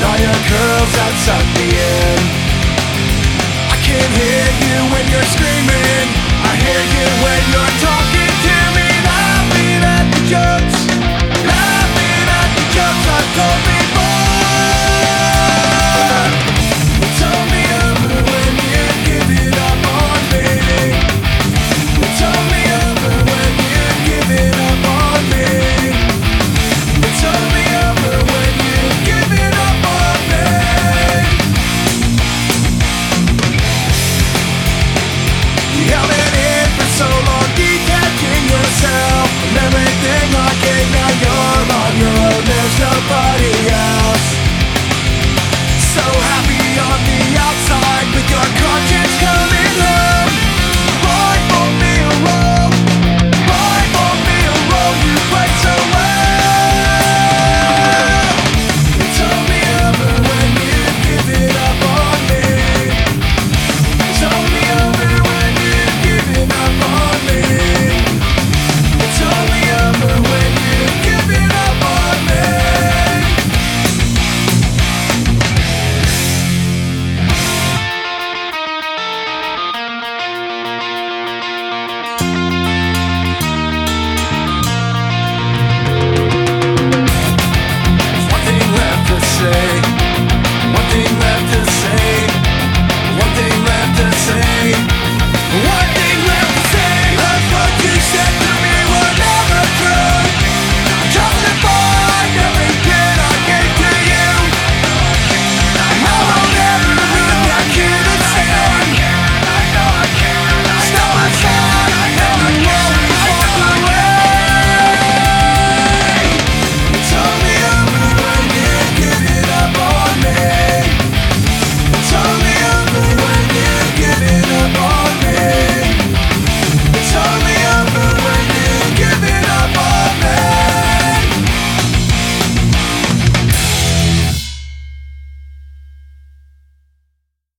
Neue Curls outside.